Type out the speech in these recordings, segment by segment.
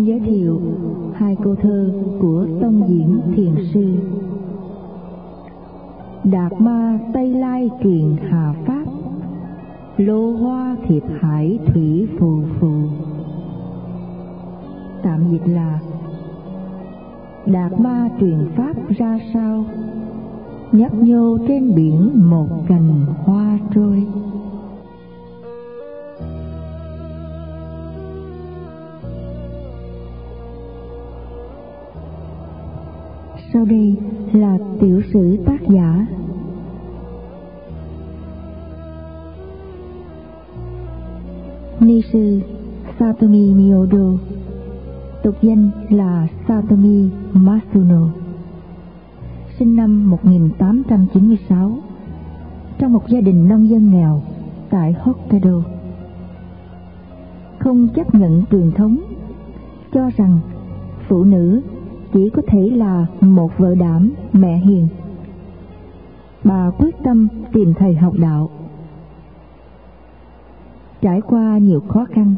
xin giới thiệu hai câu thơ của Tông Diễn Thiền Sư. Đạt ma Tây Lai truyền Hà Pháp, lô hoa thiệp hải thủy phù phù. Tạm dịch là Đạt ma truyền Pháp ra sao? Nhấp nhô trên biển một cành hoa sử tác giả. Ni sư Satomi Miodo, tục danh là Satomi Masuno, sinh năm 1896 trong một gia đình nông dân nghèo tại Hokkaido. Không chấp nhận truyền thống, cho rằng phụ nữ chỉ có thể là một vợ đảm mẹ hiền bà quyết tâm tìm thầy học đạo. Trải qua nhiều khó khăn,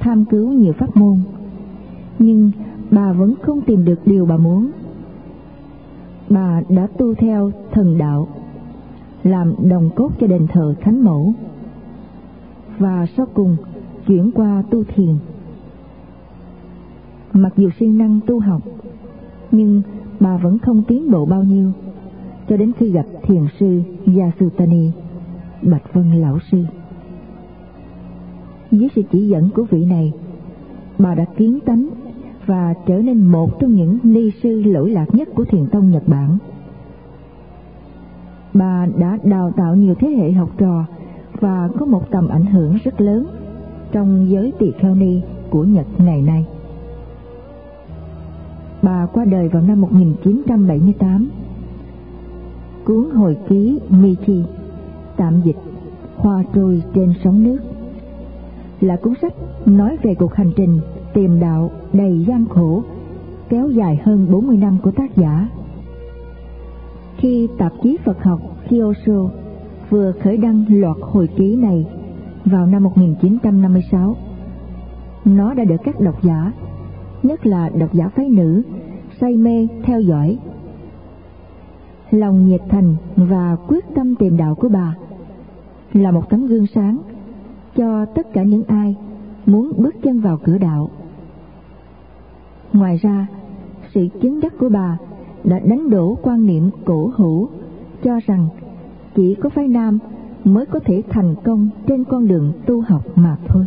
tham cứu nhiều pháp môn, nhưng bà vẫn không tìm được điều bà muốn. Bà đã tu theo thần đạo, làm đồng cốt cho đền thờ thánh mẫu, và sau cùng chuyển qua tu thiền. Mặc dù siêng năng tu học, nhưng bà vẫn không tiến bộ bao nhiêu cho đến khi gặp thiền sư Yasutani, Bạch Vân Lão Sư. Dưới sự chỉ dẫn của vị này, bà đã kiến tánh và trở nên một trong những ni sư lỗi lạc nhất của thiền tông Nhật Bản. Bà đã đào tạo nhiều thế hệ học trò và có một tầm ảnh hưởng rất lớn trong giới tỳ kheo ni của Nhật ngày nay. Bà qua đời vào năm 1978. Cuốn hồi ký Michi, tạm dịch Hoa trôi trên sóng nước là cuốn sách nói về cuộc hành trình tìm đạo đầy gian khổ kéo dài hơn 40 năm của tác giả. Khi tạp chí Phật học Kyosho vừa khởi đăng loạt hồi ký này vào năm 1956, nó đã được các độc giả nhất là độc giả phái nữ, say mê theo dõi. Lòng nhiệt thành và quyết tâm tìm đạo của bà là một tấm gương sáng cho tất cả những ai muốn bước chân vào cửa đạo. Ngoài ra, sự chứng đắc của bà đã đánh đổ quan niệm cổ hủ cho rằng chỉ có phái nam mới có thể thành công trên con đường tu học mà thôi.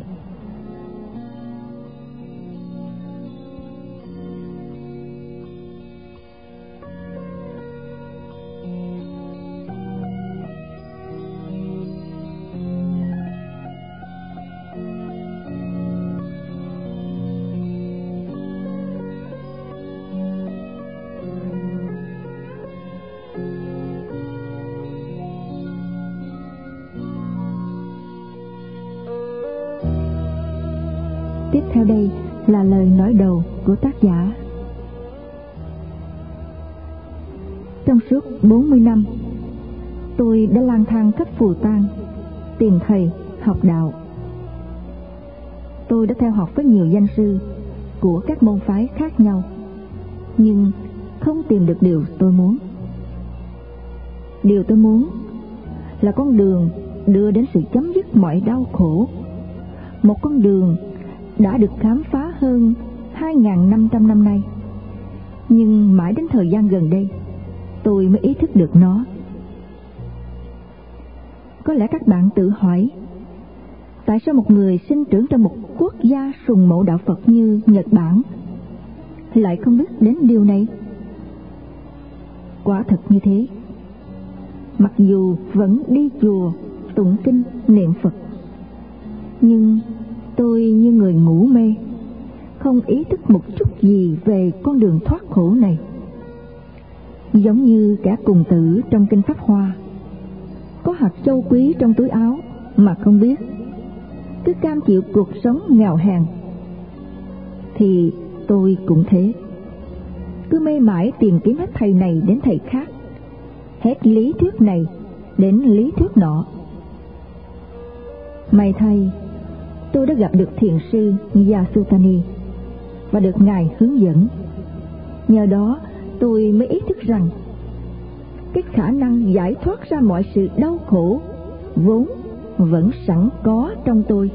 Lời nói đầu của tác giả. Trong suốt 40 năm, tôi đã lang thang khắp phù tang, tìm thầy, học đạo. Tôi đã theo học với nhiều danh sư của các môn phái khác nhau, nhưng không tìm được điều tôi muốn. Điều tôi muốn là con đường đưa đến sự chấm dứt mọi đau khổ, một con đường đã được khám phá hơn 2.500 năm nay. Nhưng mãi đến thời gian gần đây, tôi mới ý thức được nó. Có lẽ các bạn tự hỏi, tại sao một người sinh trưởng trong một quốc gia sùng mộ đạo Phật như Nhật Bản lại không biết đến điều này? Quả thật như thế. Mặc dù vẫn đi chùa, tụng kinh, niệm Phật, nhưng tôi như người ngủ mê không ý thức một chút gì về con đường thoát khổ này. Giống như cả cùng tử trong kinh pháp hoa có hạt châu quý trong túi áo mà không biết. Cứ cam chịu cuộc sống nghèo hèn thì tôi cũng thế. Cứ mê mãi tìm kiếm hết thầy này đến thầy khác hết lý thuyết này đến lý thuyết nọ. May thay tôi đã gặp được thiền sư Yasutani, và được ngài hướng dẫn. Nhờ đó, tôi mới ý thức rằng, cái khả năng giải thoát ra mọi sự đau khổ vốn vẫn sẵn có trong tôi,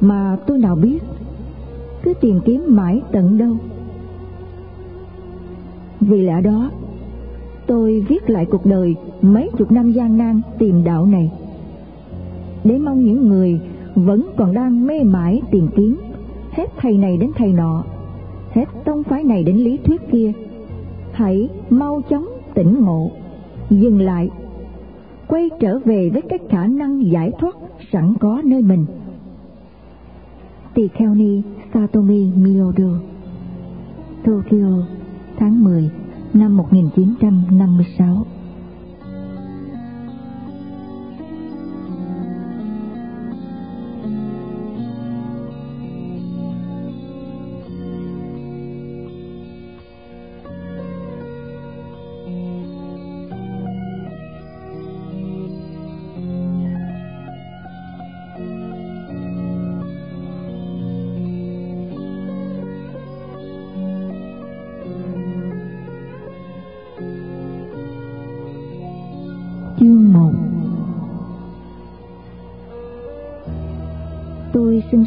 mà tôi nào biết, cứ tìm kiếm mãi tận đâu. Vì lẽ đó, tôi viết lại cuộc đời mấy chục năm gian nan tìm đạo này, để mong những người vẫn còn đang mê mải tìm kiếm hết thầy này đến thầy nọ. Hết tông phái này đến lý thuyết kia. Hãy mau chóng tỉnh ngộ. Dừng lại. Quay trở về với cái khả năng giải thoát sẵn có nơi mình. Tỳ kheo ni satomi miyodo tokyo, tháng 10 năm 1956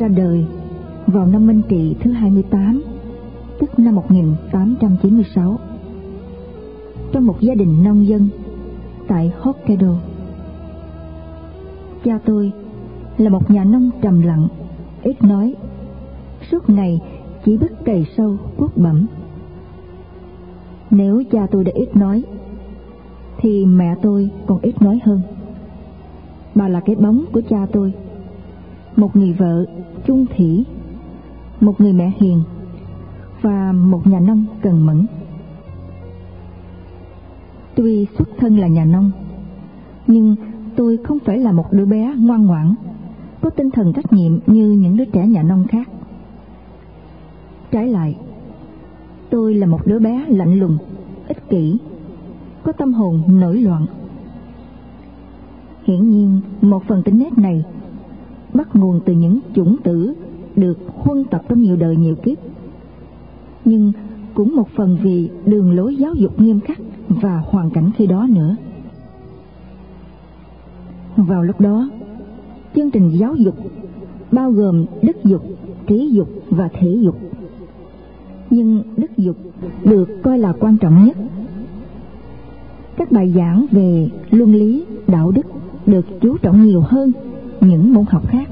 ra đời vào năm Minh Trị thứ 28, tức năm 1896, trong một gia đình nông dân tại Hokkaido. Cha tôi là một nhà nông trầm lặng, ít nói, suốt ngày chỉ biết cày sâu cuốc bẩm. Nếu cha tôi đã ít nói thì mẹ tôi còn ít nói hơn. Bà là cái bóng của cha tôi, một người vợ chung thủy, một người mẹ hiền và một nhà nông cần mẫn. Tuy xuất thân là nhà nông, nhưng tôi không phải là một đứa bé ngoan ngoãn, có tinh thần trách nhiệm như những đứa trẻ nhà nông khác. Trái lại, tôi là một đứa bé lạnh lùng, ích kỷ có tâm hồn nổi loạn. Hiển nhiên, một phần tính nết này bắt nguồn từ những chủng tử được huân tập trong nhiều đời nhiều kiếp. Nhưng cũng một phần vì đường lối giáo dục nghiêm khắc và hoàn cảnh khi đó nữa. Vào lúc đó, chương trình giáo dục bao gồm đức dục, trí dục và thể dục. Nhưng đức dục được coi là quan trọng nhất các bài giảng về luân lý, đạo đức được chú trọng nhiều hơn những môn học khác.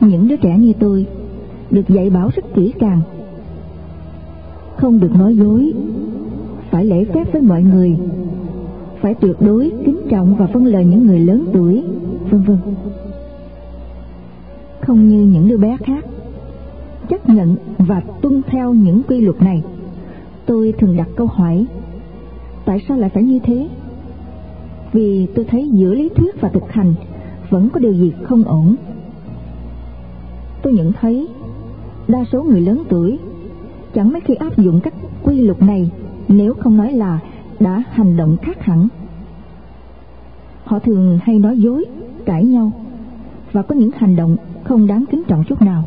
Những đứa trẻ như tôi được dạy bảo rất kỹ càng. Không được nói dối, phải lễ phép với mọi người, phải tuyệt đối kính trọng và phân lời những người lớn tuổi, vân vân. Không như những đứa bé khác, chấp nhận và tuân theo những quy luật này. Tôi thường đặt câu hỏi tại sao lại phải như thế vì tôi thấy giữa lý thuyết và thực hành vẫn có điều gì không ổn. Tôi nhận thấy, đa số người lớn tuổi, chẳng mấy khi áp dụng các quy luật này nếu không nói là đã hành động khác hẳn. Họ thường hay nói dối, cãi nhau và có những hành động không đáng kính trọng chút nào.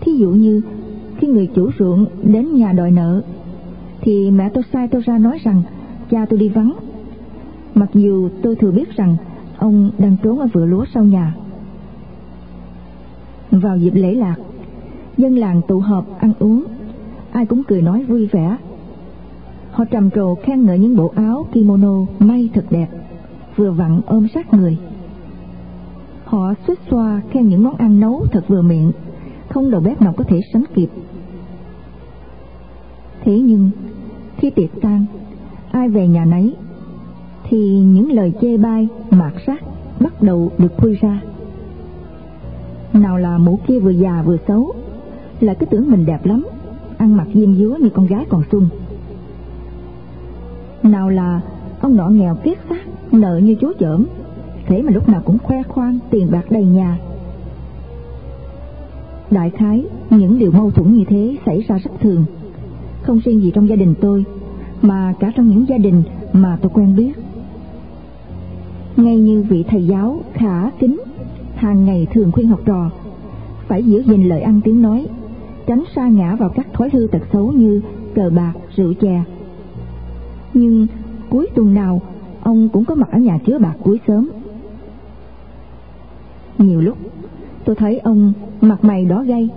Thí dụ như, khi người chủ ruộng đến nhà đòi nợ, thì mẹ tôi sai tôi ra nói rằng, cha tôi đi vắng. Mặc dù tôi thừa biết rằng ông đang trốn ở vựa lúa sau nhà. Vào dịp lễ lạc, dân làng tụ họp ăn uống, ai cũng cười nói vui vẻ. Họ trầm trồ khen ngợi những bộ áo, kimono may thật đẹp, vừa vặn ôm sát người. Họ suýt xoa khen những món ăn nấu thật vừa miệng, không đầu bếp nào có thể sánh kịp. Thế nhưng, khi tiệc tan, ai về nhà nấy thì những lời chê bai, mạt sát bắt đầu được khui ra. Nào là mụ kia vừa già vừa xấu lại cứ tưởng mình đẹp lắm, ăn mặc diêm dúa như con gái còn xuân nào là ông nọ nghèo kiết xác, nợ như chú chởm thế mà lúc nào cũng khoe khoang, tiền bạc đầy nhà. Đại khái, những điều mâu thuẫn như thế xảy ra rất thường. Không riêng gì trong gia đình tôi, mà cả trong những gia đình mà tôi quen biết ngay như vị thầy giáo khả kính hàng ngày thường khuyên học trò phải giữ gìn lời ăn tiếng nói tránh sa ngã vào các thói hư tật xấu như cờ bạc, rượu chè. Nhưng cuối tuần nào ông cũng có mặt ở nhà chứa bạc cuối sớm. Nhiều lúc tôi thấy ông mặt mày đỏ gay,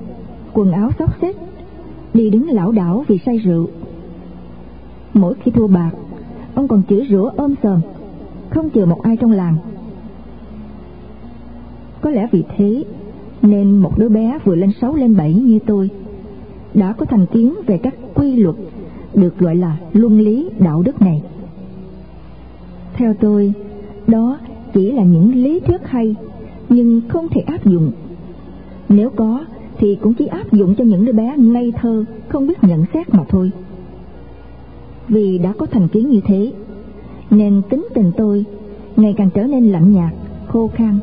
quần áo xóc xếch, đi đứng lảo đảo vì say rượu. Mỗi khi thua bạc, ông còn chửi rủa ôm sờm, không chừa một ai trong làng. Có lẽ vì thế nên một đứa bé vừa lên sáu lên bảy như tôi đã có thành kiến về các quy luật được gọi là luân lý đạo đức này. Theo tôi, đó chỉ là những lý thuyết hay nhưng không thể áp dụng. Nếu có thì cũng chỉ áp dụng cho những đứa bé ngây thơ không biết nhận xét mà thôi. Vì đã có thành kiến như thế, nên tính tình tôi ngày càng trở nên lạnh nhạt, khô khan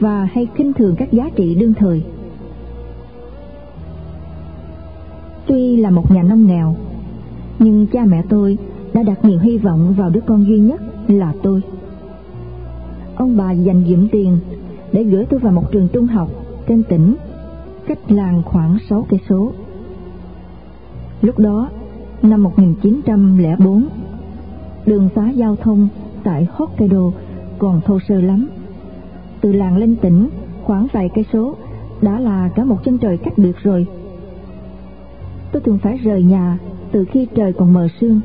và hay khinh thường các giá trị đương thời. Tuy là một nhà nông nghèo, nhưng cha mẹ tôi đã đặt nhiều hy vọng vào đứa con duy nhất là tôi. Ông bà dành dụm tiền để gửi tôi vào một trường trung học trên tỉnh, cách làng khoảng 6 cây số. Lúc đó, năm 1904, đường xá giao thông tại Hokkaido còn thô sơ lắm. Từ làng lên tỉnh, khoảng vài cây số, đã là cả một chân trời cách biệt rồi. Tôi thường phải rời nhà từ khi trời còn mờ sương,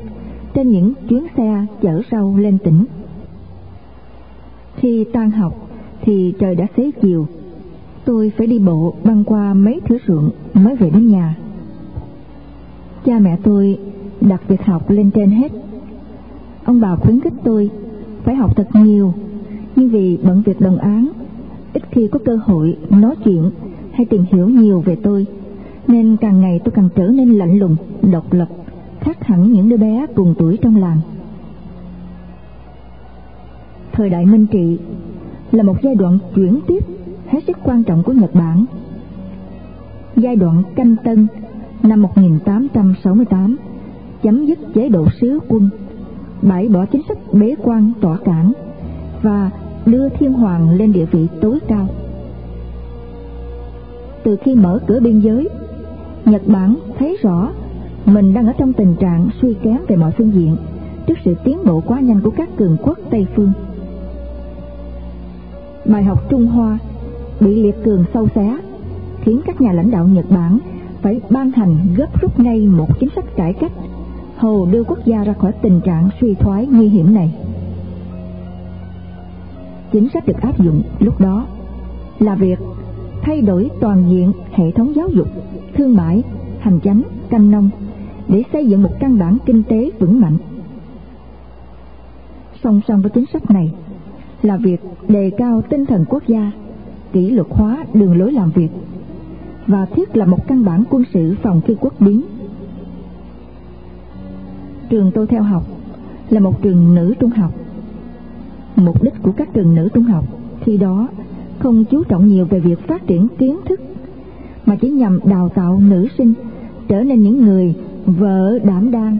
trên những chuyến xe chở rau lên tỉnh. Khi tan học thì trời đã xế chiều. Tôi phải đi bộ băng qua mấy thửa ruộng mới về đến nhà. Cha mẹ tôi đặt việc học lên trên hết. Ông bà khuyến khích tôi phải học thật nhiều, nhưng vì bận việc đồng án, ít khi có cơ hội nói chuyện hay tìm hiểu nhiều về tôi, nên càng ngày tôi càng trở nên lạnh lùng, độc lập khác hẳn những đứa bé cùng tuổi trong làng. Thời đại Minh Trị là một giai đoạn chuyển tiếp hết sức quan trọng của Nhật Bản. Giai đoạn canh tân năm 1868 chấm dứt chế độ sứ quân, bãi bỏ chính sách bế quan tỏa cản và đưa thiên hoàng lên địa vị tối cao. Từ khi mở cửa biên giới, Nhật Bản thấy rõ mình đang ở trong tình trạng suy kém về mọi phương diện trước sự tiến bộ quá nhanh của các cường quốc Tây phương. Bài học Trung Hoa bị liệt cường sâu xé khiến các nhà lãnh đạo Nhật Bản phải ban hành gấp rút ngay một chính sách cải cách hầu đưa quốc gia ra khỏi tình trạng suy thoái nguy hiểm này. Chính sách được áp dụng lúc đó là việc thay đổi toàn diện hệ thống giáo dục, thương mại, hành chánh, canh nông để xây dựng một căn bản kinh tế vững mạnh. Song song với chính sách này là việc đề cao tinh thần quốc gia, kỷ luật hóa đường lối làm việc và thiết lập một căn bản quân sự phòng khi quốc biến. Trường tôi theo học là một trường nữ trung học. Mục đích của các trường nữ trung học khi đó không chú trọng nhiều về việc phát triển kiến thức mà chỉ nhằm đào tạo nữ sinh trở nên những người vợ đảm đang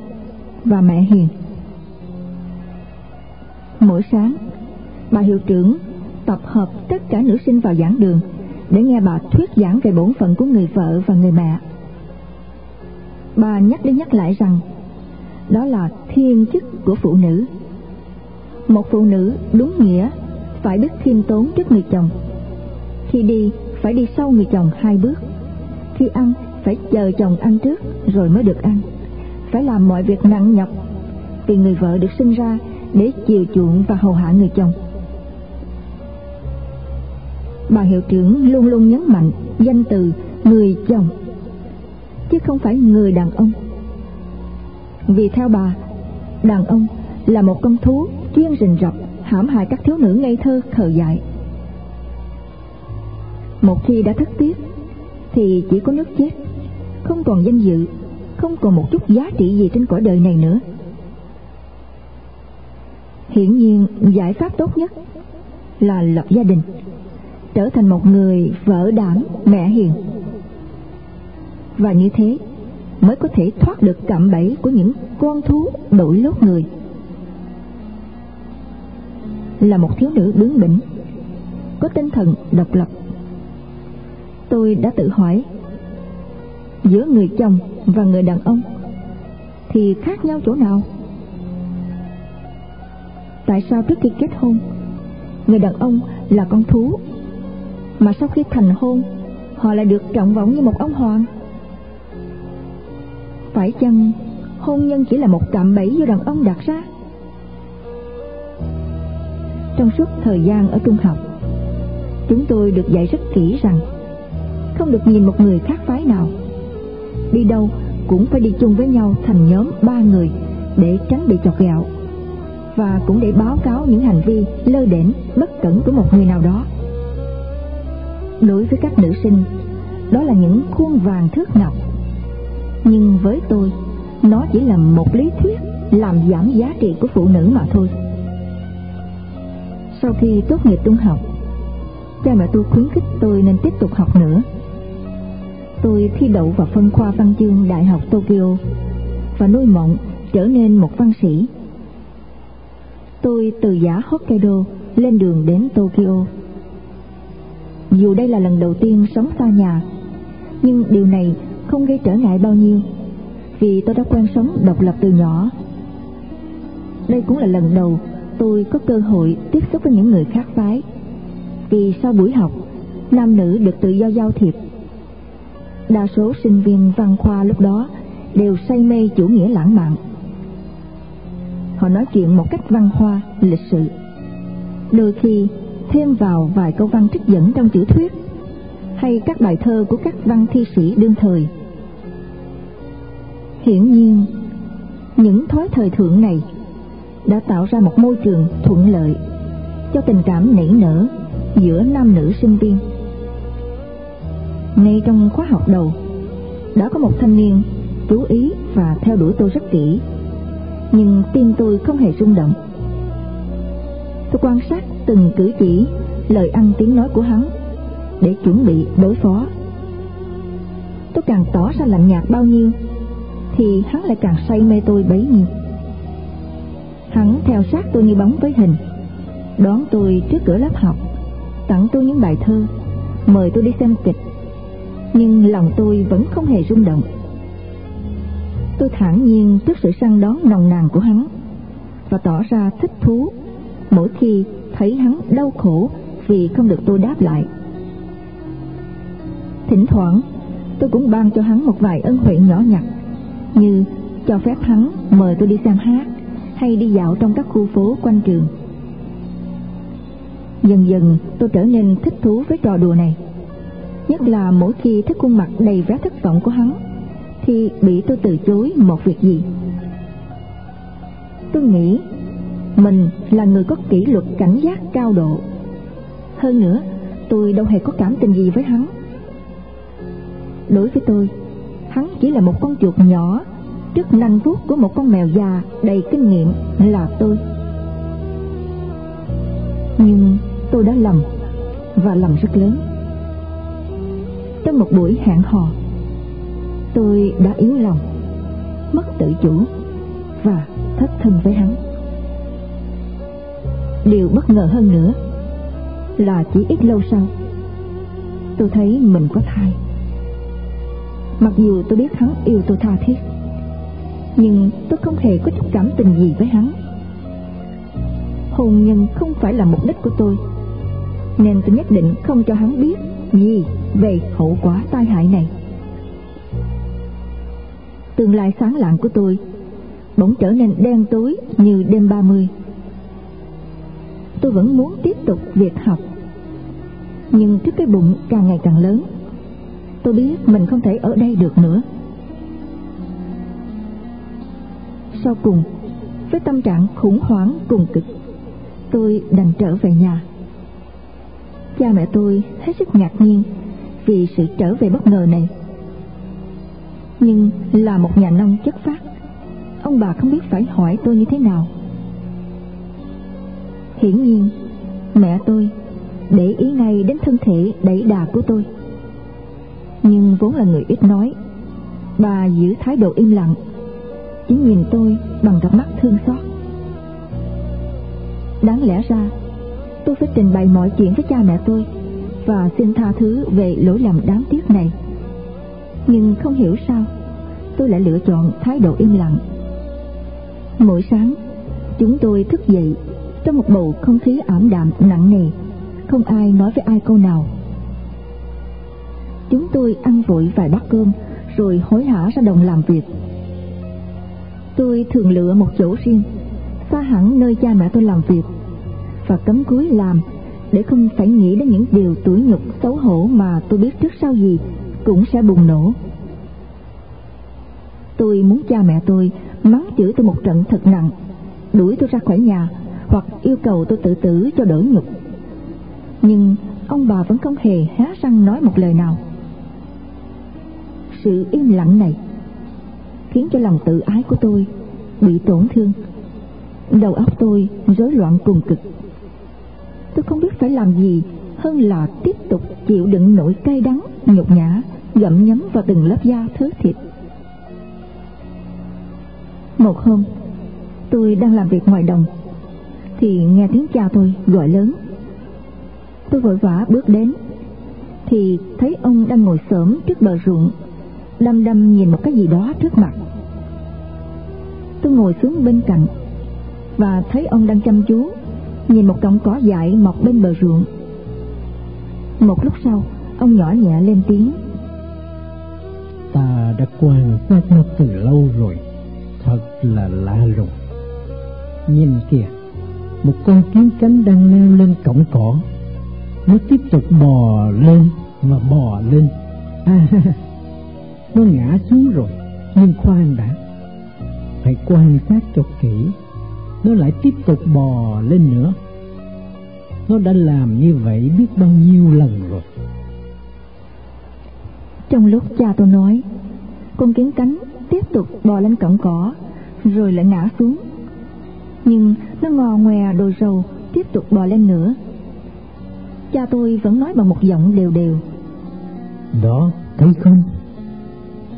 và mẹ hiền. Mỗi sáng, bà hiệu trưởng tập hợp tất cả nữ sinh vào giảng đường để nghe bà thuyết giảng về bổn phận của người vợ và người mẹ. Bà nhắc đi nhắc lại rằng đó là thiên chức của phụ nữ. Một phụ nữ đúng nghĩa phải biết khiêm tốn trước người chồng. Khi đi, phải đi sau người chồng hai bước. Khi ăn, phải chờ chồng ăn trước rồi mới được ăn phải làm mọi việc nặng nhọc vì người vợ được sinh ra để chiều chuộng và hầu hạ người chồng bà hiệu trưởng luôn luôn nhấn mạnh danh từ người chồng, chứ không phải người đàn ông vì theo bà, đàn ông là một con thú chuyên rình rập, hãm hại các thiếu nữ ngây thơ, khờ dại. Một khi đã thất tiết, thì chỉ có nước chết, không còn danh dự, không còn một chút giá trị gì trên cõi đời này nữa. Hiển nhiên, giải pháp tốt nhất là lập gia đình, trở thành một người vợ đảm mẹ hiền. Và như thế mới có thể thoát được cạm bẫy của những con thú đổi lốt người. Là một thiếu nữ bướng bỉnh, có tinh thần độc lập. Tôi đã tự hỏi, giữa người chồng và người đàn ông thì khác nhau chỗ nào? Tại sao trước khi kết hôn, người đàn ông là con thú, mà sau khi thành hôn, họ lại được trọng vọng như một ông hoàng? Phải chăng hôn nhân chỉ là một cạm bẫy do đàn ông đặt ra? Trong suốt thời gian ở trung học, chúng tôi được dạy rất kỹ rằng không được nhìn một người khác phái nào. Đi đâu cũng phải đi chung với nhau thành nhóm ba người để tránh bị chọc gạo và cũng để báo cáo những hành vi lơ đễnh, bất cẩn của một người nào đó. Đối với các nữ sinh, đó là những khuôn vàng thước ngọc nhưng với tôi, nó chỉ là một lý thuyết làm giảm giá trị của phụ nữ mà thôi. Sau khi tốt nghiệp trung học, cha mẹ tôi khuyến khích tôi nên tiếp tục học nữa. Tôi thi đậu vào phân khoa văn chương đại học tokyo và nuôi mộng trở nên một văn sĩ. Tôi từ giả hokkaido lên đường đến tokyo. Dù đây là lần đầu tiên sống xa nhà, nhưng điều này không gây trở ngại bao nhiêu, vì tôi đã quen sống độc lập từ nhỏ. Đây cũng là lần đầu tôi có cơ hội tiếp xúc với những người khác phái, vì sau buổi học, nam nữ được tự do giao thiệp. Đa số sinh viên văn khoa lúc đó đều say mê chủ nghĩa lãng mạn. Họ nói chuyện một cách văn khoa, lịch sự. Đôi khi thêm vào vài câu văn trích dẫn trong tiểu thuyết hay các bài thơ của các văn thi sĩ đương thời hiển nhiên, những thói thời thượng này đã tạo ra một môi trường thuận lợi cho tình cảm nảy nở giữa nam nữ sinh viên. Ngay trong khóa học đầu, đã có một thanh niên chú ý và theo đuổi tôi rất kỹ, nhưng tim tôi không hề rung động. Tôi quan sát từng cử chỉ, lời ăn tiếng nói của hắn để chuẩn bị đối phó. Tôi càng tỏ ra lạnh nhạt bao nhiêu thì hắn lại càng say mê tôi bấy nhiêu. Hắn theo sát tôi như bóng với hình, đón tôi trước cửa lớp học, tặng tôi những bài thơ, mời tôi đi xem kịch, nhưng lòng tôi vẫn không hề rung động. Tôi thản nhiên trước sự săn đón nồng nàn của hắn và tỏ ra thích thú mỗi khi thấy hắn đau khổ vì không được tôi đáp lại. Thỉnh thoảng, tôi cũng ban cho hắn một vài ân huệ nhỏ nhặt như cho phép hắn mời tôi đi xem hát hay đi dạo trong các khu phố quanh trường. Dần dần tôi trở nên thích thú với trò đùa này. Nhất là mỗi khi thấy khuôn mặt đầy vẻ thất vọng của hắn, thì bị tôi từ chối một việc gì. Tôi nghĩ mình là người có kỷ luật cảnh giác cao độ. Hơn nữa, tôi đâu hề có cảm tình gì với hắn. Đối với tôi chỉ là một con chuột nhỏ. Trước nanh vuốt của một con mèo già đầy kinh nghiệm là tôi. Nhưng tôi đã lầm, và lầm rất lớn. Trong một buổi hẹn hò, tôi đã yếu lòng, mất tự chủ và thất thân với hắn. Điều bất ngờ hơn nữa là chỉ ít lâu sau, tôi thấy mình có thai mặc dù tôi biết hắn yêu tôi tha thiết, nhưng tôi không hề có chút cảm tình gì với hắn. Hôn nhân không phải là mục đích của tôi, nên tôi nhất định không cho hắn biết gì về hậu quả tai hại này. Tương lai sáng lạng của tôi bỗng trở nên đen tối như đêm ba mươi. Tôi vẫn muốn tiếp tục việc học, nhưng trước cái bụng càng ngày càng lớn tôi biết mình không thể ở đây được nữa. Sau cùng, với tâm trạng khủng hoảng cùng cực, tôi đành trở về nhà. Cha mẹ tôi hết sức ngạc nhiên vì sự trở về bất ngờ này. Nhưng là một nhà nông chất phát, ông bà không biết phải hỏi tôi như thế nào. Hiển nhiên, mẹ tôi để ý ngay đến thân thể đẩy đà của tôi nhưng vốn là người ít nói. Bà giữ thái độ im lặng. Chỉ nhìn tôi bằng cặp mắt thương xót. Đáng lẽ ra, tôi phải trình bày mọi chuyện với cha mẹ tôi và xin tha thứ về lỗi lầm đáng tiếc này. Nhưng không hiểu sao, tôi lại lựa chọn thái độ im lặng. Mỗi sáng, chúng tôi thức dậy trong một bầu không khí ảm đạm, nặng nề. Không ai nói với ai câu nào chúng tôi ăn vội vài bát cơm, rồi hối hả ra đồng làm việc. Tôi thường lựa một chỗ riêng, xa hẳn nơi cha mẹ tôi làm việc, và cấm cúi làm để không phải nghĩ đến những điều tủi nhục, xấu hổ mà tôi biết trước sau gì cũng sẽ bùng nổ. Tôi muốn cha mẹ tôi mắng chửi tôi một trận thật nặng, đuổi tôi ra khỏi nhà hoặc yêu cầu tôi tự tử cho đỡ nhục. Nhưng ông bà vẫn không hề há răng nói một lời nào sự im lặng này, khiến cho lòng tự ái của tôi bị tổn thương. Đầu óc tôi rối loạn cùng cực. Tôi không biết phải làm gì hơn là tiếp tục chịu đựng nỗi cay đắng, nhục nhã gặm nhấm vào từng lớp da thớ thịt. Một hôm, tôi đang làm việc ngoài đồng, thì nghe tiếng cha tôi gọi lớn. Tôi vội vã bước đến, thì thấy ông đang ngồi xổm trước bờ ruộng đăm đăm nhìn một cái gì đó trước mặt. Tôi ngồi xuống bên cạnh và thấy ông đang chăm chú nhìn một cọng cỏ dại mọc bên bờ ruộng. Một lúc sau ông nhỏ nhẹ lên tiếng. Ta đã quan sát nó từ lâu rồi thật là lạ lùng nhìn kìa một con kiến cánh đang leo lên cọng cỏ. Nó tiếp tục bò lên và bò lên. à, nó ngã xuống rồi nhưng khoan đã. Hãy quan sát cho kỹ nó lại tiếp tục bò lên nữa. Nó đã làm như vậy biết bao nhiêu lần rồi. Trong lúc cha tôi nói con kiến cánh tiếp tục bò lên cọng cỏ rồi lại ngã xuống. Nhưng nó ngò ngoè đồi rầu tiếp tục bò lên nữa. Cha tôi vẫn nói bằng một giọng đều đều. Đó thấy không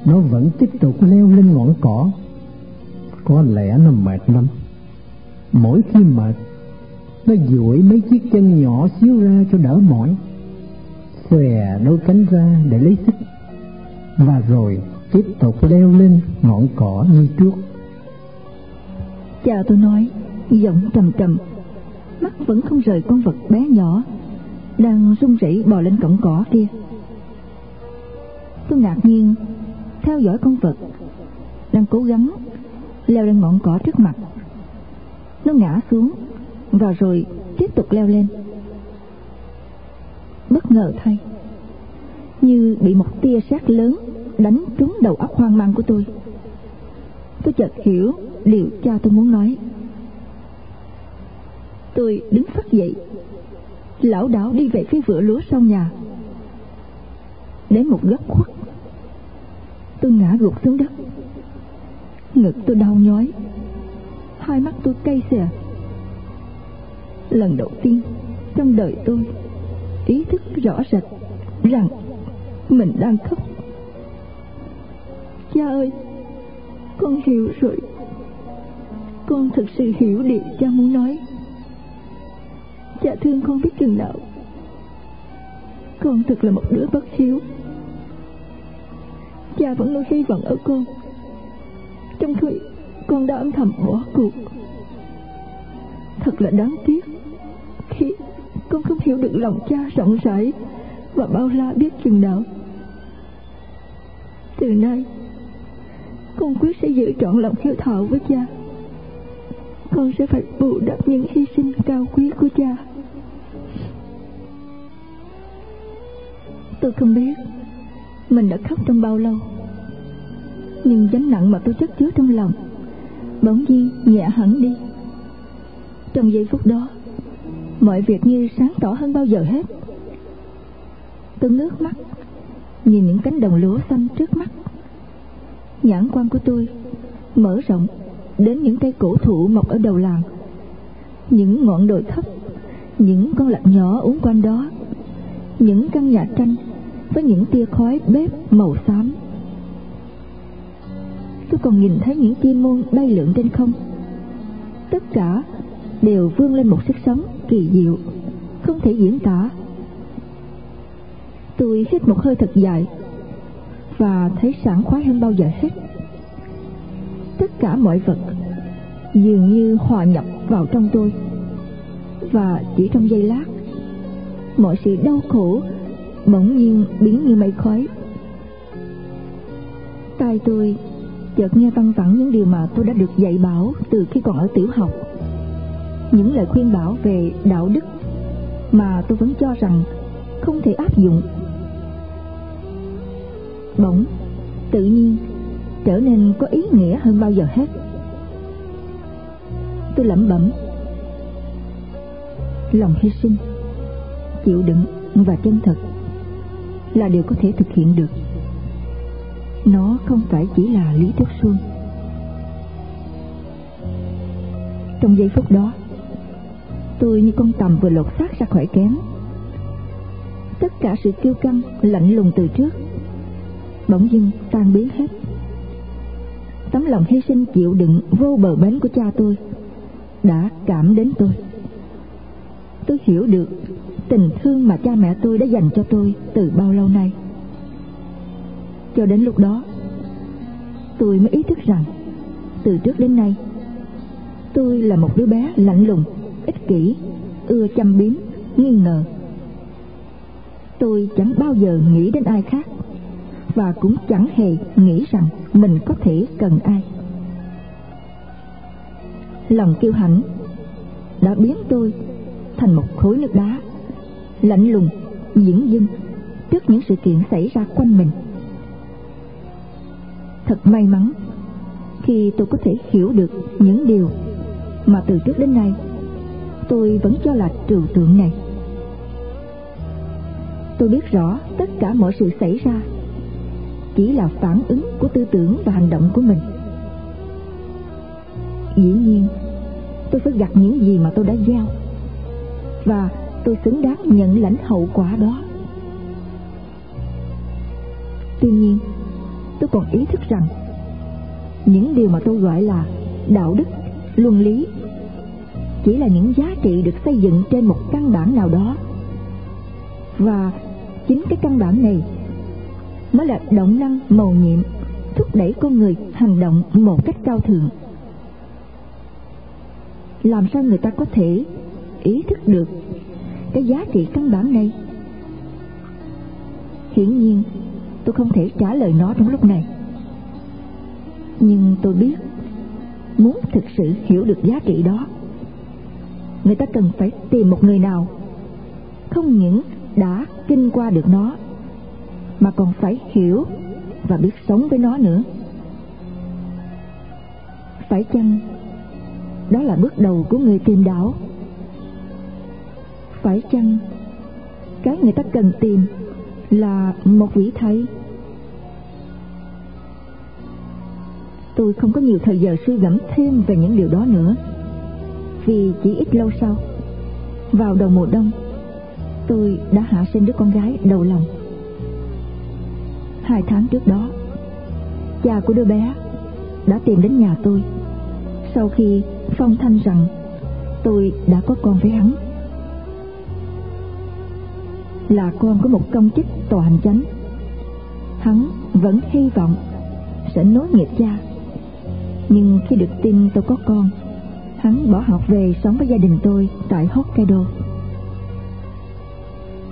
nó vẫn tiếp tục leo lên ngọn cỏ. Có lẽ nó mệt lắm. Mỗi khi mệt, nó duỗi mấy chiếc chân nhỏ xíu ra cho đỡ mỏi. Xòe đôi cánh ra để lấy sức. Và rồi tiếp tục leo lên ngọn cỏ như trước. Cha tôi nói, giọng trầm trầm. Mắt vẫn không rời con vật bé nhỏ, đang run rẩy bò lên cổng cỏ kia. Tôi ngạc nhiên theo dõi con vật. Đang cố gắng, leo lên ngọn cỏ trước mặt. Nó ngã xuống và rồi tiếp tục leo lên. Bất ngờ thay, như bị một tia sét lớn đánh trúng đầu óc hoang mang của tôi. Tôi chợt hiểu điều cha tôi muốn nói. Tôi đứng phát dậy, lão đảo đi về phía vựa lúa sau nhà. Đến một góc khuất tôi ngã gục xuống đất. Ngực tôi đau nhói. Hai mắt tôi cay xè. Lần đầu tiên trong đời tôi, ý thức rõ rệt rằng mình đang khóc. Cha ơi, con hiểu rồi. Con thực sự hiểu điều cha muốn nói. Cha thương con biết chừng nào. Con thật là một đứa bất hiếu cha vẫn luôn hy vọng ở con. Trong khi con đã âm thầm bỏ cuộc, thật là đáng tiếc khi con không hiểu được lòng cha rộng rãi và bao la biết chừng nào. Từ nay, con quyết sẽ giữ trọn lòng hiếu thảo với cha. Con sẽ phải bù đắp những hy sinh cao quý của cha. Tôi không biết mình đã khóc trong bao lâu? Nhưng gánh nặng mà tôi chất chứa trong lòng, bỗng nhiên nhẹ hẳn đi. Trong giây phút đó, mọi việc như sáng tỏ hơn bao giờ hết. Tôi ngước mắt, nhìn những cánh đồng lúa xanh trước mắt. Nhãn quan của tôi mở rộng đến những cây cổ thụ mọc ở đầu làng. Những ngọn đồi thấp, những con lạch nhỏ uốn quanh đó, những căn nhà tranh với những tia khói bếp màu xám. Tôi còn nhìn thấy những chim muôn bay lượn trên không. Tất cả đều vươn lên một sức sống kỳ diệu, không thể diễn tả. Tôi hít một hơi thật dài và thấy sảng khoái hơn bao giờ hết. Tất cả mọi vật dường như hòa nhập vào trong tôi, và chỉ trong giây lát, mọi sự đau khổ bỗng nhiên biến như mây khói. Tai tôi chợt nghe văng vẳng những điều mà tôi đã được dạy bảo từ khi còn ở tiểu học. Những lời khuyên bảo về đạo đức mà tôi vẫn cho rằng không thể áp dụng. Bỗng, tự nhiên trở nên có ý nghĩa hơn bao giờ hết. Tôi lẩm bẩm, lòng hy sinh, chịu đựng và chân thật là điều có thể thực hiện được. Nó không phải chỉ là lý thuyết suông trong giây phút đó, tôi như con tầm vừa lột xác ra khỏi kén tất cả sự kiêu căng, lạnh lùng từ trước, bỗng dưng tan biến hết. Tấm lòng hy sinh chịu đựng vô bờ bến của cha tôi đã cảm đến tôi tôi hiểu được tình thương mà cha mẹ tôi đã dành cho tôi từ bao lâu nay. Cho đến lúc đó, tôi mới ý thức rằng từ trước đến nay, tôi là một đứa bé lạnh lùng, ích kỷ, ưa chăm biếm, nghi ngờ. Tôi chẳng bao giờ nghĩ đến ai khác và cũng chẳng hề nghĩ rằng mình có thể cần ai. Lòng kiêu hãnh đã biến tôi thành một khối nước đá. Lạnh lùng, diễn dưng trước những sự kiện xảy ra quanh mình. Thật may mắn khi tôi có thể hiểu được những điều mà từ trước đến nay tôi vẫn cho là trừu tượng này. Tôi biết rõ tất cả mọi sự xảy ra chỉ là phản ứng của tư tưởng và hành động của mình. Dĩ nhiên, tôi phải gặt những gì mà tôi đã gieo và tôi xứng đáng nhận lãnh hậu quả đó. Tuy nhiên, tôi còn ý thức rằng, những điều mà tôi gọi là đạo đức, luân lý, chỉ là những giá trị được xây dựng trên một căn bản nào đó. Và chính cái căn bản này mới là động năng màu nhiệm thúc đẩy con người hành động một cách cao thượng. Làm sao người ta có thể ý thức được cái giá trị căn bản này. Hiển nhiên, tôi không thể trả lời nó trong lúc này. Nhưng tôi biết, muốn thực sự hiểu được giá trị đó, người ta cần phải tìm một người nào, không những đã kinh qua được nó, mà còn phải hiểu và biết sống với nó nữa. Phải chăng đó là bước đầu của người tìm đạo? Phải chăng? Cái người ta cần tìm là một vị thầy. Tôi không có nhiều thời giờ suy gẫm thêm về những điều đó nữa, vì chỉ ít lâu sau, vào đầu mùa đông, tôi đã hạ sinh đứa con gái đầu lòng. Hai tháng trước đó, cha của đứa bé đã tìm đến nhà tôi sau khi phong thanh rằng tôi đã có con với hắn là con của một công chức toàn chánh. Hắn vẫn hy vọng sẽ nối nghiệp cha nhưng khi được tin tôi có con, hắn bỏ học về sống với gia đình tôi tại Hokkaido.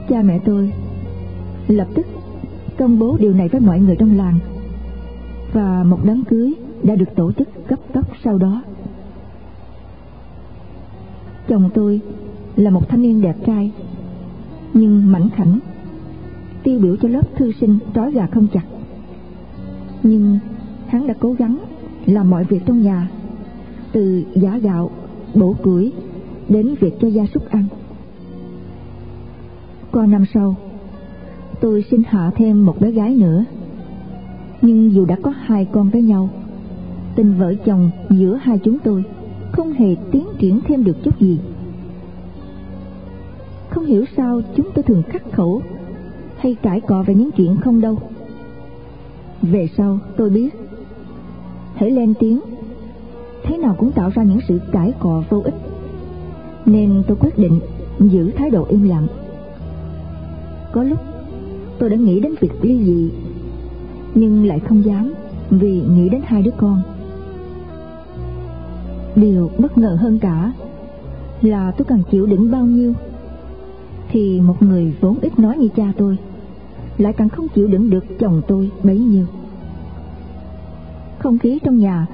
Cha mẹ tôi lập tức công bố điều này với mọi người trong làng và một đám cưới đã được tổ chức cấp tốc sau đó. Chồng tôi là một thanh niên đẹp trai nhưng mảnh khảnh, tiêu biểu cho lớp thư sinh trói gà không chặt. Nhưng hắn đã cố gắng làm mọi việc trong nhà, từ giả gạo bổ củi đến việc cho gia súc ăn. Qua năm sau, tôi sinh hạ thêm một bé gái nữa. Nhưng dù đã có hai con với nhau, tình vợ chồng giữa hai chúng tôi không hề tiến triển thêm được chút gì không hiểu sao chúng tôi thường khắc khẩu hay cãi cọ về những chuyện không đâu. Về sau, tôi biết. Hãy lên tiếng. Thế nào cũng tạo ra những sự cãi cọ vô ích. Nên tôi quyết định giữ thái độ im lặng. Có lúc, tôi đã nghĩ đến việc ly dị, nhưng lại không dám vì nghĩ đến hai đứa con. Điều bất ngờ hơn cả là tôi càng chịu đựng bao nhiêu thì một người vốn ít nói như cha tôi, lại càng không chịu đựng được chồng tôi bấy nhiêu. Không khí trong nhà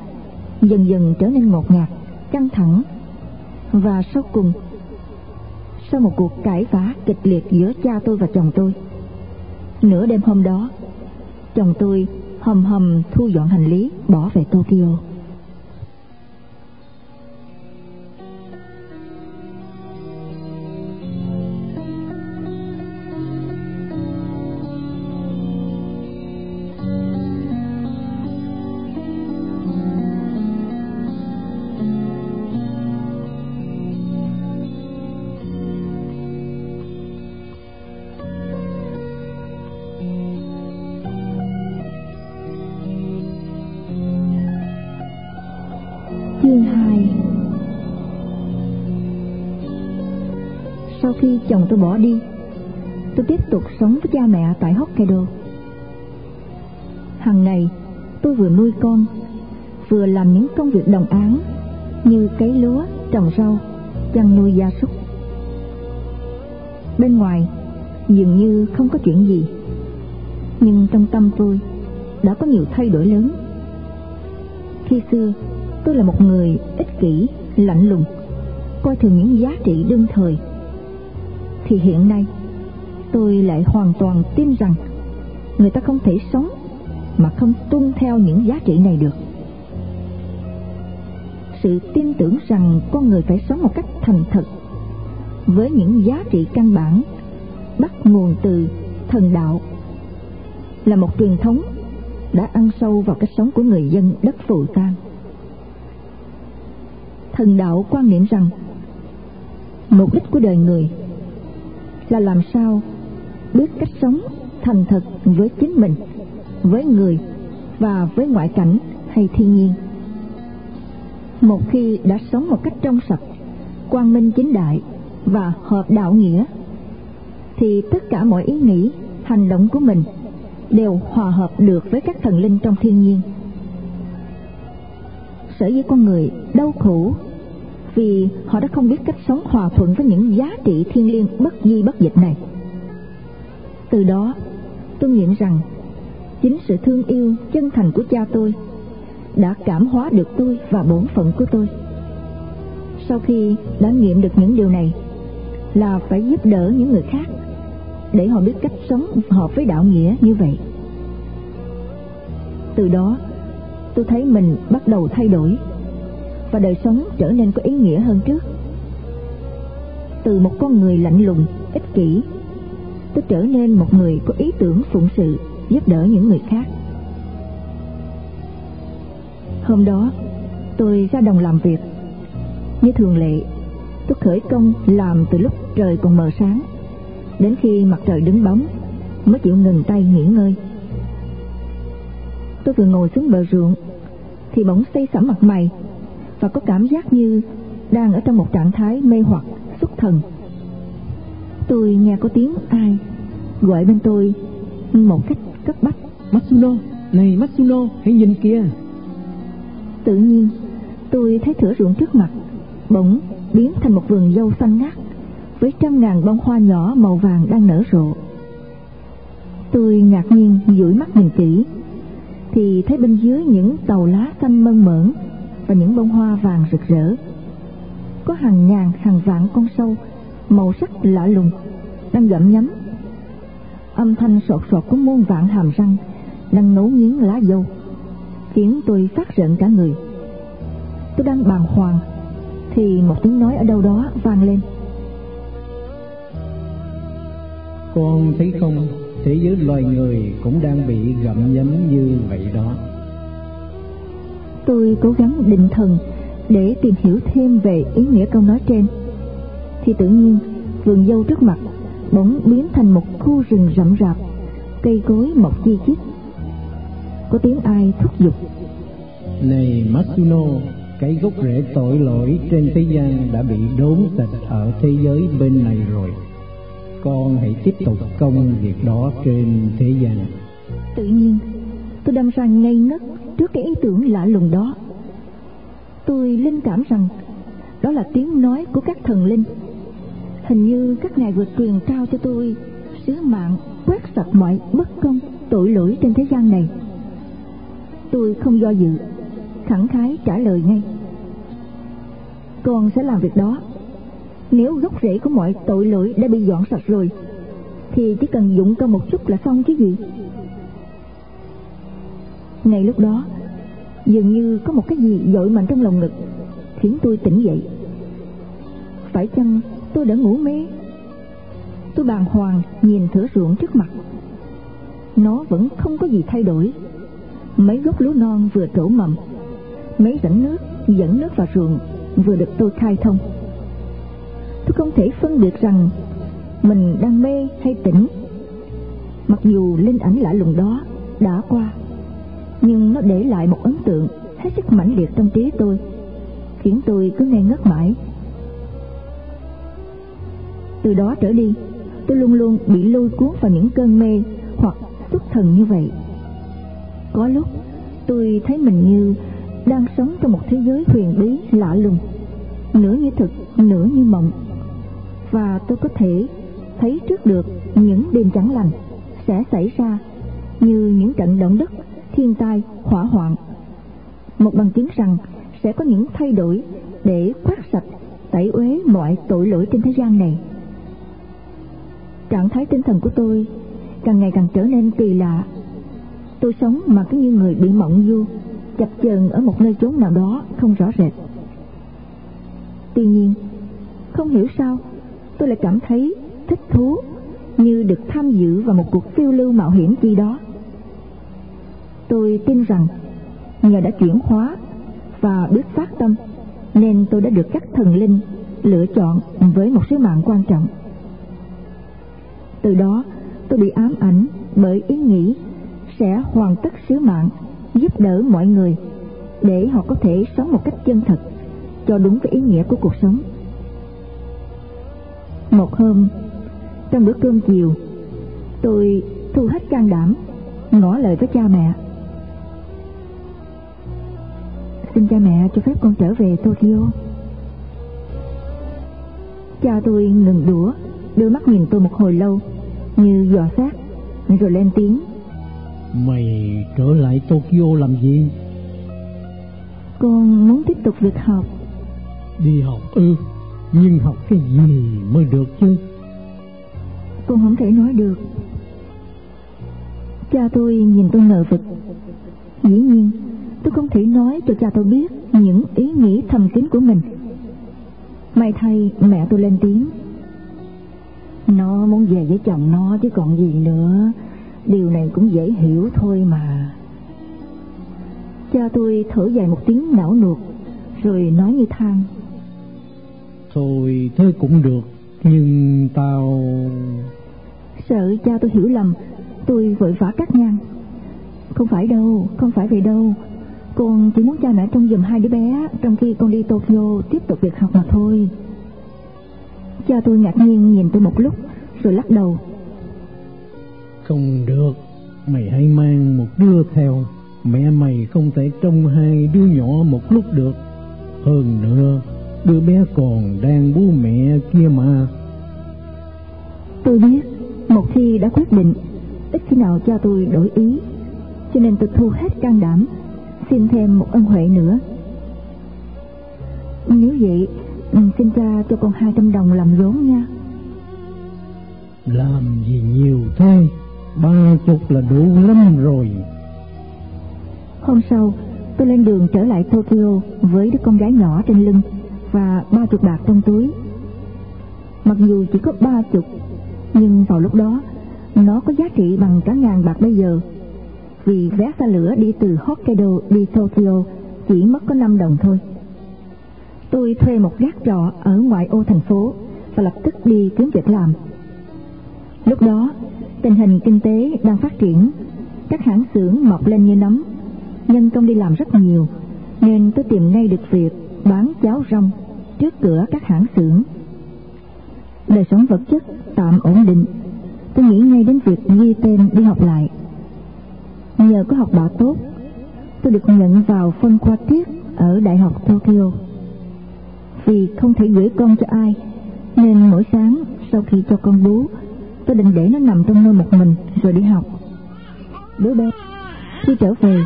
dần dần trở nên ngột ngạt, căng thẳng. Và sau cùng, sau một cuộc cãi vã kịch liệt giữa cha tôi và chồng tôi, nửa đêm hôm đó, chồng tôi hầm hầm thu dọn hành lý bỏ về tokyo. Khi chồng tôi bỏ đi. Tôi tiếp tục sống với cha mẹ tại Hokkaido. Hằng ngày tôi vừa nuôi con Vừa làm những công việc đồng áng Như cấy lúa, trồng rau, chăn nuôi gia súc. Bên ngoài dường như không có chuyện gì Nhưng trong tâm tôi đã có nhiều thay đổi lớn. Khi xưa tôi là một người ích kỷ lạnh lùng coi thường những giá trị đương thời thì hiện nay, tôi lại hoàn toàn tin rằng người ta không thể sống mà không tuân theo những giá trị này được. Sự tin tưởng rằng con người phải sống một cách thành thật với những giá trị căn bản, bắt nguồn từ thần đạo, là một truyền thống đã ăn sâu vào cách sống của người dân đất phù tang. Thần đạo quan niệm rằng mục đích của đời người là làm sao biết cách sống thành thật với chính mình, với người và với ngoại cảnh hay thiên nhiên. Một khi đã sống một cách trong sạch, quang minh chính đại và hợp đạo nghĩa, thì tất cả mọi ý nghĩ, hành động của mình đều hòa hợp được với các thần linh trong thiên nhiên. Sở dĩ con người đau khổ vì họ đã không biết cách sống hòa thuận với những giá trị thiên liêng bất di bất dịch này. Từ đó, tôi nghiệm rằng chính sự thương yêu chân thành của cha tôi đã cảm hóa được tôi và bổn phận của tôi. Sau khi đã nghiệm được những điều này là phải giúp đỡ những người khác để họ biết cách sống hợp với đạo nghĩa như vậy. Từ đó, tôi thấy mình bắt đầu thay đổi và đời sống trở nên có ý nghĩa hơn trước. Từ một con người lạnh lùng, ích kỷ, tôi trở nên một người có ý tưởng phụng sự, giúp đỡ những người khác. Hôm đó, tôi ra đồng làm việc. Như thường lệ, tôi khởi công làm từ lúc trời còn mờ sáng. Đến khi mặt trời đứng bóng, mới chịu ngừng tay nghỉ ngơi. Tôi vừa ngồi xuống bờ ruộng, thì bỗng xây sẩm mặt mày và có cảm giác như đang ở trong một trạng thái mê hoặc xuất thần. Tôi nghe có tiếng ai gọi bên tôi một cách cấp bách. Matsuno này Matsuno hãy nhìn kia tự nhiên tôi thấy thửa ruộng trước mặt bỗng biến thành một vườn dâu xanh ngát với trăm ngàn bông hoa nhỏ màu vàng đang nở rộ. Tôi ngạc nhiên dụi mắt nhìn kỹ thì thấy bên dưới những tàu lá xanh mơn mởn và những bông hoa vàng rực rỡ. Có hàng ngàn, hàng vạn con sâu, màu sắc lạ lùng, đang gặm nhấm. Âm thanh sột sột của muôn vạn hàm răng đang nấu nghiến lá dâu, khiến tôi phát rợn cả người. Tôi đang bàng hoàng, thì một tiếng nói ở đâu đó vang lên. Con thấy không? Thế giới loài người cũng đang bị gặm nhấm như vậy đó tôi cố gắng định thần để tìm hiểu thêm về ý nghĩa câu nói trên. Thì tự nhiên vườn dâu trước mặt bỗng biến thành một khu rừng rậm rạp cây cối mọc chi chít. Có tiếng ai thúc giục? Này Matsuno cái gốc rễ tội lỗi trên thế gian đã bị đốn tịch ở thế giới bên này rồi. Con hãy tiếp tục công việc đó trên thế gian. Tự nhiên tôi đâm ra ngây ngất trước cái ý tưởng lạ lùng đó. Tôi linh cảm rằng đó là tiếng nói của các thần linh. Hình như các ngài vừa truyền trao cho tôi sứ mạng quét sạch mọi bất công, tội lỗi trên thế gian này. Tôi không do dự, khẳng khái trả lời ngay. Con sẽ làm việc đó. Nếu gốc rễ của mọi tội lỗi đã bị dọn sạch rồi, thì chỉ cần dụng công một chút là xong chứ gì ngay lúc đó, dường như có một cái gì dội mạnh trong lòng ngực, khiến tôi tỉnh dậy. Phải chăng tôi đã ngủ mê? Tôi bàng hoàng nhìn thửa ruộng trước mặt. Nó vẫn không có gì thay đổi. Mấy gốc lúa non vừa trổ mầm, mấy rãnh nước dẫn nước vào ruộng vừa được tôi khai thông. Tôi không thể phân biệt rằng mình đang mê hay tỉnh. Mặc dù linh ảnh lạ lùng đó đã qua nhưng nó để lại một ấn tượng, hết sức mãnh liệt trong trí tôi, khiến tôi cứ ngây ngất mãi. Từ đó trở đi, tôi luôn luôn bị lôi cuốn vào những cơn mê hoặc xuất thần như vậy. Có lúc, tôi thấy mình như đang sống trong một thế giới huyền bí lạ lùng, nửa như thực, nửa như mộng. Và tôi có thể thấy trước được những đêm chẳng lành sẽ xảy ra như những trận động đất thiên tai, hỏa hoạn. Một bằng chứng rằng sẽ có những thay đổi để quét sạch, tẩy uế mọi tội lỗi trên thế gian này. Trạng thái tinh thần của tôi càng ngày càng trở nên kỳ lạ. Tôi sống mà cứ như người bị mộng du, chập chờn ở một nơi chốn nào đó không rõ rệt. Tuy nhiên, không hiểu sao, tôi lại cảm thấy thích thú như được tham dự vào một cuộc phiêu lưu mạo hiểm gì đó tôi tin rằng nhờ đã chuyển hóa và biết phát tâm, nên tôi đã được các thần linh lựa chọn với một sứ mạng quan trọng. Từ đó, tôi bị ám ảnh bởi ý nghĩ sẽ hoàn tất sứ mạng, giúp đỡ mọi người để họ có thể sống một cách chân thật, cho đúng với ý nghĩa của cuộc sống. Một hôm, trong bữa cơm chiều, tôi thu hết can đảm, ngỏ lời với cha mẹ. Xin cha mẹ cho phép con trở về tokyo. Cha tôi ngừng đũa đưa mắt nhìn tôi một hồi lâu như dò xét rồi lên tiếng. Mày trở lại tokyo làm gì? Con muốn tiếp tục việc học. Đi học ư? Nhưng học cái gì mới được chứ? Con không thể nói được. Cha tôi nhìn tôi ngờ vực. Dĩ nhiên tôi không thể nói cho cha tôi biết những ý nghĩ thầm kín của mình. May thay mẹ tôi lên tiếng. Nó muốn về với chồng nó chứ còn gì nữa. Điều này cũng dễ hiểu thôi mà. Cha tôi thở dài một tiếng não nuột rồi nói như than. Thôi thế cũng được nhưng tao sợ cha tôi hiểu lầm tôi vội vã cắt ngang. Không phải đâu không phải vậy đâu con chỉ muốn cha mẹ trông giùm hai đứa bé trong khi con đi tokyo tiếp tục việc học mà thôi. Cha tôi ngạc nhiên nhìn tôi một lúc rồi lắc đầu. Không được mày hãy mang một đứa theo. Mẹ mày không thể trông hai đứa nhỏ một lúc được. Hơn nữa đứa bé còn đang bố mẹ kia mà. Tôi biết một khi đã quyết định ít khi nào cha tôi đổi ý cho nên tôi thu hết can đảm xin thêm một ân huệ nữa. Nếu vậy xin cha cho con hai trăm đồng làm vốn nha. Làm gì nhiều thế? Ba chục là đủ lắm rồi. Hôm sau tôi lên đường trở lại tokyo với đứa con gái nhỏ trên lưng và ba chục bạc trong túi. Mặc dù chỉ có ba chục nhưng vào lúc đó nó có giá trị bằng cả ngàn bạc bây giờ vì vé xe lửa đi từ Hokkaido đi Tokyo chỉ mất có 5 đồng thôi. Tôi thuê một gác trọ ở ngoại ô thành phố và lập tức đi kiếm việc làm. Lúc đó, tình hình kinh tế đang phát triển, các hãng xưởng mọc lên như nấm, nhân công đi làm rất nhiều, nên tôi tìm ngay được việc bán cháo rong trước cửa các hãng xưởng. Đời sống vật chất tạm ổn định, tôi nghĩ ngay đến việc ghi tên đi học lại nhờ có học bạ tốt. Tôi được nhận vào phân khoa tiết ở đại học tokyo. Vì không thể gửi con cho ai, nên mỗi sáng sau khi cho con bú, tôi định để nó nằm trong nơi một mình rồi đi học. Đứa bé khi trở về,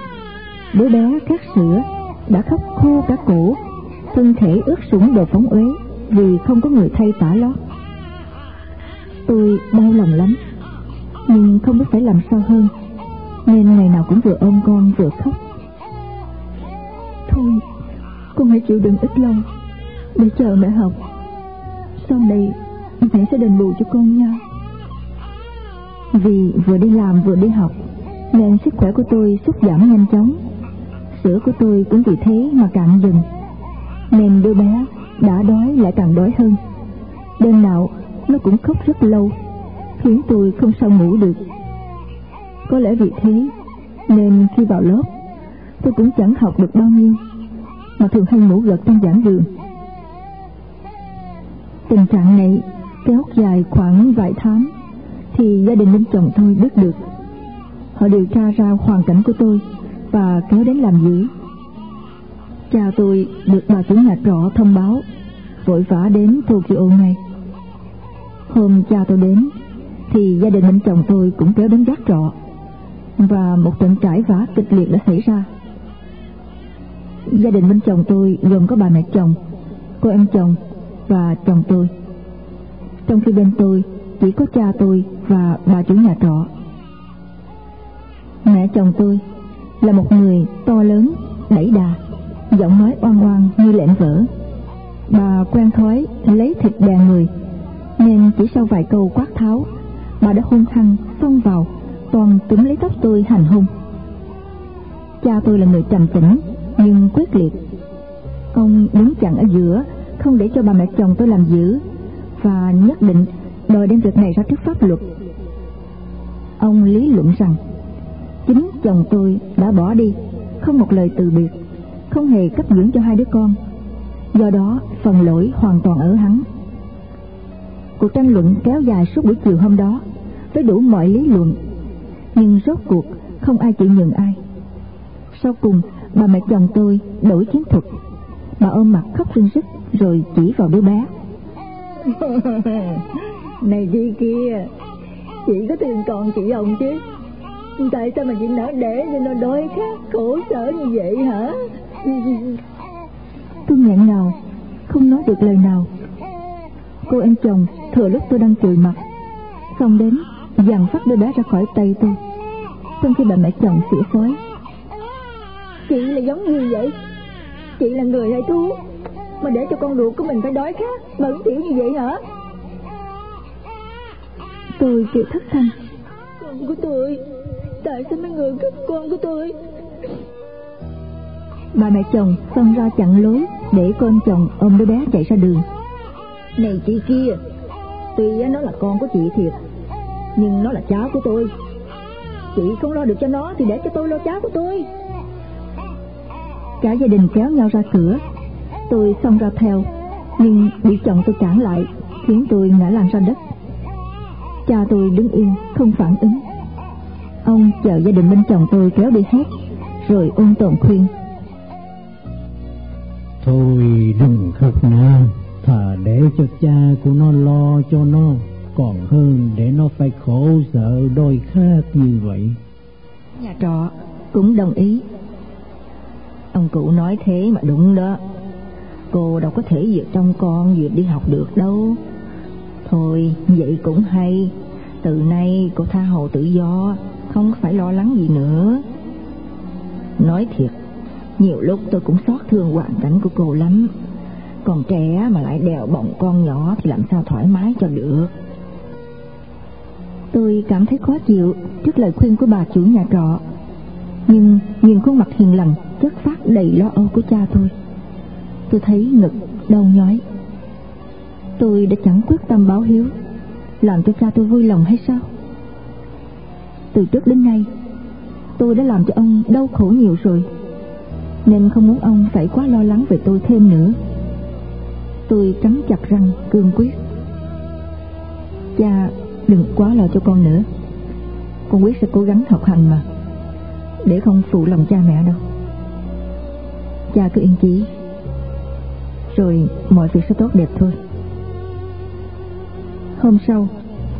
đứa bé khát sữa đã khóc khô cả cổ, thân thể ướt sũng đồ phóng uế vì không có người thay tả lót tôi đau lòng lắm, nhưng không biết phải làm sao hơn nên ngày nào cũng vừa ôm con vừa khóc. Thôi, con hãy chịu đựng ít lâu để chờ mẹ học. Sau này, mẹ sẽ đền bù cho con nha. Vì vừa đi làm vừa đi học, nên sức khỏe của tôi sút giảm nhanh chóng. Sữa của tôi cũng vì thế mà cạn dần. Nên đứa bé đã đói lại càng đói hơn. Đêm nào nó cũng khóc rất lâu, khiến tôi không sao ngủ được có lẽ vì thế nên khi vào lớp, tôi cũng chẳng học được bao nhiêu, mà thường hay ngủ gật trong giảng đường. Tình trạng này kéo dài khoảng vài tháng thì gia đình bên chồng tôi biết được. Họ điều tra ra hoàn cảnh của tôi và kéo đến làm giữ cha tôi được bà chủ nhà trọ thông báo, vội vã đến Tokyo ngay. Hôm cha tôi đến thì gia đình bên chồng tôi cũng kéo đến gác trọ và một trận cãi vã kịch liệt đã xảy ra. Gia đình bên chồng tôi gồm có bà mẹ chồng, cô em chồng và chồng tôi. Trong khi bên tôi chỉ có cha tôi và bà chủ nhà trọ. Mẹ chồng tôi là một người to lớn đẩy đà, giọng nói oan oan như lệnh vỡ. Bà quen thói lấy thịt đè người, nên chỉ sau vài câu quát tháo, bà đã hung hăng xông vào toàn túm lấy tóc tôi hành hung. Cha tôi là người trầm tĩnh, nhưng quyết liệt. Ông đứng chặn ở giữa, không để cho bà mẹ chồng tôi làm dữ, và nhất định đòi đem việc này ra trước pháp luật. Ông lý luận rằng, chính chồng tôi đã bỏ đi, không một lời từ biệt, không hề cấp dưỡng cho hai đứa con. Do đó, phần lỗi hoàn toàn ở hắn. Cuộc tranh luận kéo dài suốt buổi chiều hôm đó, với đủ mọi lý luận nhưng rốt cuộc không ai chịu nhường ai. Sau cùng bà mẹ chồng tôi đổi chiến thuật. Bà ôm mặt khóc rưng rức rồi chỉ vào đứa bé. Này chị kia chị có tiền còn chị ông chứ? Tại sao mà chị nỡ để cho nó đói khát khổ sở như vậy hả? Tôi nghẹn ngào không nói được lời nào. Cô em chồng thừa lúc tôi đang chửi mặt xong đến dằn phát đứa bé ra khỏi tay tôi. Trong khi bà mẹ chồng xỉa xói chị là giống như vậy. Chị là người hay thú mà để cho con ruột của mình phải đói khát bẩn thỉu như vậy hả? Tôi chịu thất thanh. Con của tôi tại sao mấy người cướp con của tôi? Bà mẹ chồng xông ra chặn lối để con chồng ôm đứa bé chạy ra đường. Này chị kia tuy nó là con của chị thiệt nhưng nó là cháu của tôi. Chị không lo được cho nó thì để cho tôi lo cháu của tôi. Cả gia đình kéo nhau ra cửa. Tôi xông ra theo, nhưng bị chồng tôi cản lại, khiến tôi ngã lăn ra đất. Cha tôi đứng yên không phản ứng. Ông chờ gia đình bên chồng tôi kéo đi hết, rồi ôn tồn khuyên. Thôi đừng khóc nữa, thà để cho cha của nó lo cho nó còn hơn để nó phải khổ sợ đôi khác như vậy. Nhà trọ cũng đồng ý. Ông cụ nói thế mà đúng đó. Cô đâu có thể vừa trong con vừa đi học được đâu. Thôi, vậy cũng hay. Từ nay cô tha hồ tự do, không phải lo lắng gì nữa. Nói thiệt, nhiều lúc tôi cũng xót thương hoàn cảnh của cô lắm. Còn trẻ mà lại đèo bồng con nhỏ thì làm sao thoải mái cho được? Tôi cảm thấy khó chịu trước lời khuyên của bà chủ nhà trọ. Nhưng nhìn khuôn mặt hiền lành, chất phát đầy lo âu của cha tôi tôi thấy ngực đau nhói. Tôi đã chẳng quyết tâm báo hiếu, làm cho cha tôi vui lòng hay sao? Từ trước đến nay, tôi đã làm cho ông đau khổ nhiều rồi, nên không muốn ông phải quá lo lắng về tôi thêm nữa. Tôi cắn chặt răng cương quyết. Cha đừng quá lo cho con nữa. Con quyết sẽ cố gắng học hành mà, để không phụ lòng cha mẹ đâu. Cha cứ yên chí, rồi mọi việc sẽ tốt đẹp thôi. Hôm sau,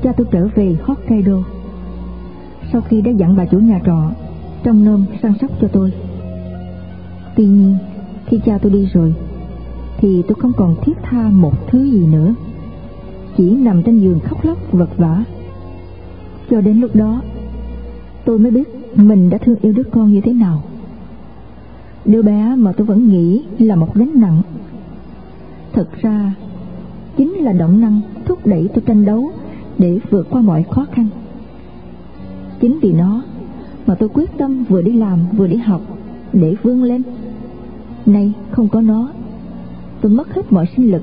cha tôi trở về Hokkaido. Sau khi đã dặn bà chủ nhà trọ trong nôm săn sóc cho tôi. Tuy nhiên, khi cha tôi đi rồi, thì tôi không còn thiết tha một thứ gì nữa chỉ nằm trên giường khóc lóc, vật vã cho đến lúc đó, tôi mới biết mình đã thương yêu đứa con như thế nào. Đứa bé mà tôi vẫn nghĩ là một gánh nặng. Thật ra, chính là động năng thúc đẩy tôi tranh đấu để vượt qua mọi khó khăn. Chính vì nó mà tôi quyết tâm vừa đi làm vừa đi học để vươn lên. Nay không có nó, tôi mất hết mọi sinh lực.